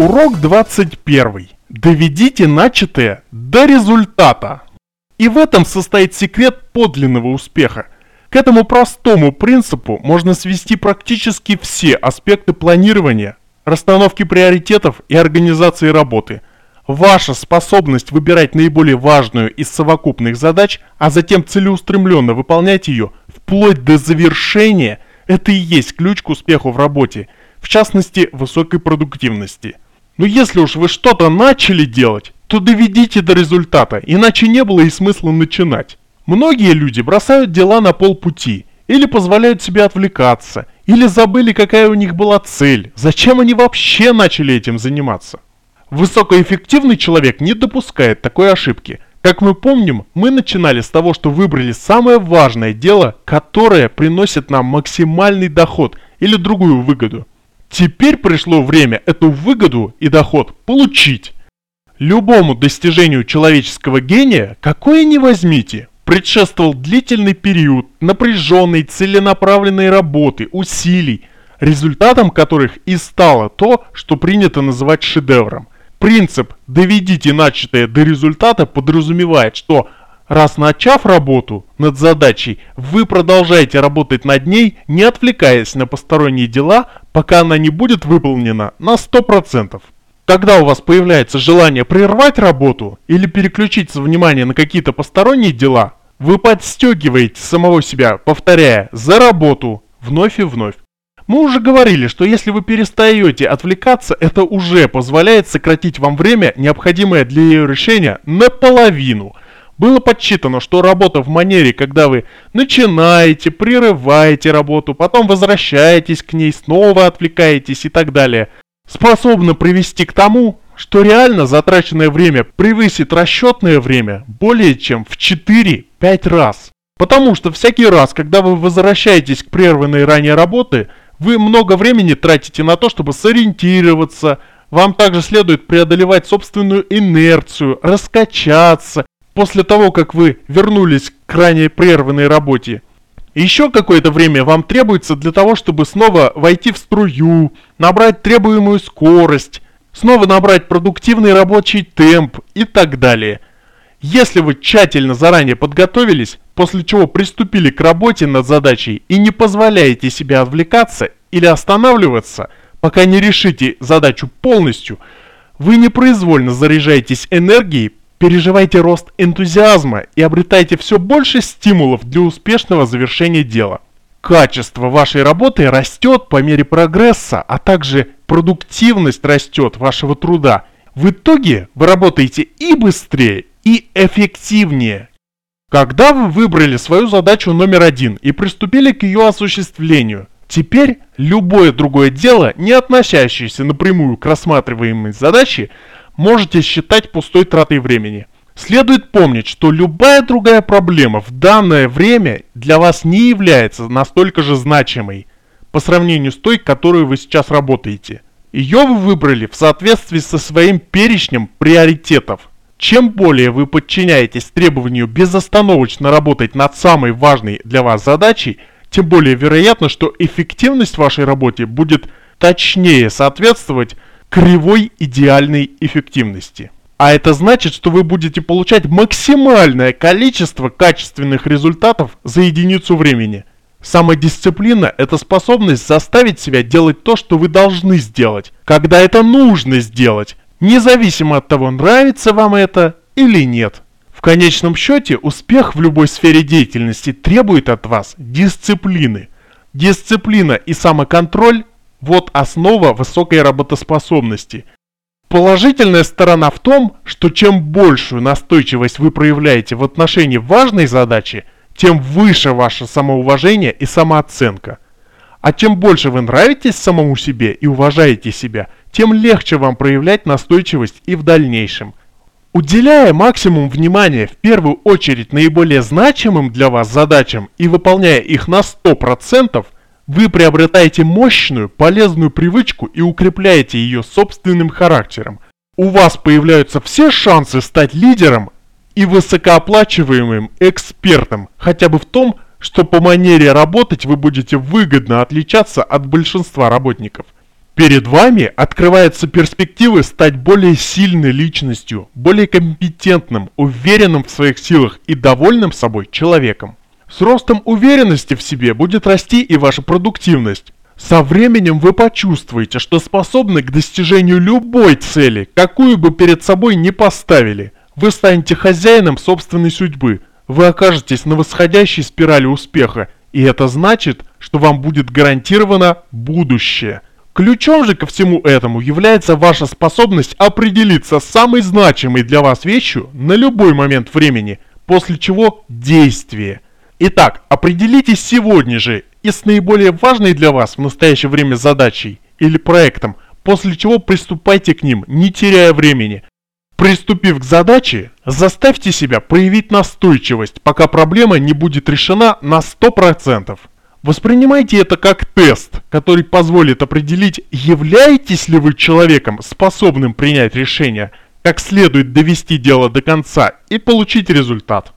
Урок 21. Доведите начатое до результата. И в этом состоит секрет подлинного успеха. К этому простому принципу можно свести практически все аспекты планирования, расстановки приоритетов и организации работы. Ваша способность выбирать наиболее важную из совокупных задач, а затем целеустремленно выполнять ее вплоть до завершения – это и есть ключ к успеху в работе, в частности, высокой продуктивности. Но если уж вы что-то начали делать, то доведите до результата, иначе не было и смысла начинать. Многие люди бросают дела на полпути, или позволяют себе отвлекаться, или забыли, какая у них была цель, зачем они вообще начали этим заниматься. Высокоэффективный человек не допускает такой ошибки. Как мы помним, мы начинали с того, что выбрали самое важное дело, которое приносит нам максимальный доход или другую выгоду. Теперь пришло время эту выгоду и доход получить. Любому достижению человеческого гения, какое ни возьмите, предшествовал длительный период напряженной целенаправленной работы, усилий, результатом которых и стало то, что принято называть шедевром. Принцип «доведите начатое до результата» подразумевает, что Раз начав работу над задачей, вы продолжаете работать над ней, не отвлекаясь на посторонние дела, пока она не будет выполнена на 100%. Когда у вас появляется желание прервать работу или переключить внимание на какие-то посторонние дела, вы подстегиваете самого себя, повторяя «за работу» вновь и вновь. Мы уже говорили, что если вы перестаете отвлекаться, это уже позволяет сократить вам время, необходимое для ее решения, наполовину – было подсчитано, что работа в манере, когда вы начинаете, прерываете работу, потом возвращаетесь к ней, снова отвлекаетесь и так далее, способна привести к тому, что реально затраченное время превысит расчетное время более чем в 4-5 раз. Потому что всякий раз, когда вы возвращаетесь к прерванной ранее работе, вы много времени тратите на то, чтобы сориентироваться, вам также следует преодолевать собственную инерцию, раскачаться после того, как вы вернулись к ранее прерванной работе. Еще какое-то время вам требуется для того, чтобы снова войти в струю, набрать требуемую скорость, снова набрать продуктивный рабочий темп и так далее. Если вы тщательно заранее подготовились, после чего приступили к работе над задачей и не позволяете себе отвлекаться или останавливаться, пока не решите задачу полностью, вы непроизвольно заряжаетесь энергией, Переживайте рост энтузиазма и обретайте все больше стимулов для успешного завершения дела. Качество вашей работы растет по мере прогресса, а также продуктивность растет вашего труда. В итоге вы работаете и быстрее, и эффективнее. Когда вы выбрали свою задачу номер один и приступили к ее осуществлению, теперь любое другое дело, не относящееся напрямую к рассматриваемой задаче, можете считать пустой тратой времени. Следует помнить, что любая другая проблема в данное время для вас не является настолько же значимой по сравнению с той, которую вы сейчас работаете. Ее вы выбрали в соответствии со своим перечнем приоритетов. Чем более вы подчиняетесь требованию безостановочно работать над самой важной для вас задачей, тем более вероятно, что эффективность вашей работы будет точнее соответствовать кривой идеальной эффективности. А это значит, что вы будете получать максимальное количество качественных результатов за единицу времени. Самодисциплина – это способность заставить себя делать то, что вы должны сделать, когда это нужно сделать, независимо от того, нравится вам это или нет. В конечном счете, успех в любой сфере деятельности требует от вас дисциплины. Дисциплина и самоконтроль вот основа высокой работоспособности. Положительная сторона в том, что чем большую настойчивость вы проявляете в отношении важной задачи, тем выше ваше самоуважение и самооценка. А чем больше вы нравитесь самому себе и уважаете себя, тем легче вам проявлять настойчивость и в дальнейшем. Уделяя максимум внимания в первую очередь наиболее значимым для вас задачам и выполняя их на 100%, вы приобретаете мощную, полезную привычку и укрепляете ее собственным характером. У вас появляются все шансы стать лидером и высокооплачиваемым экспертом, хотя бы в том, что по манере работать вы будете выгодно отличаться от большинства работников. Перед вами открываются перспективы стать более сильной личностью, более компетентным, уверенным в своих силах и довольным собой человеком. С ростом уверенности в себе будет расти и ваша продуктивность. Со временем вы почувствуете, что способны к достижению любой цели, какую бы перед собой ни поставили. Вы станете хозяином собственной судьбы. Вы окажетесь на восходящей спирали успеха, и это значит, что вам будет гарантировано будущее. Ключом же ко всему этому является ваша способность определиться с самой значимой для вас вещью на любой момент времени, после чего действие. Итак, определитесь сегодня же и с наиболее важной для вас в настоящее время задачей или проектом, после чего приступайте к ним, не теряя времени. Приступив к задаче, заставьте себя проявить настойчивость, пока проблема не будет решена на 100%. Воспринимайте это как тест, который позволит определить, являетесь ли вы человеком, способным принять решение, как следует довести дело до конца и получить результат.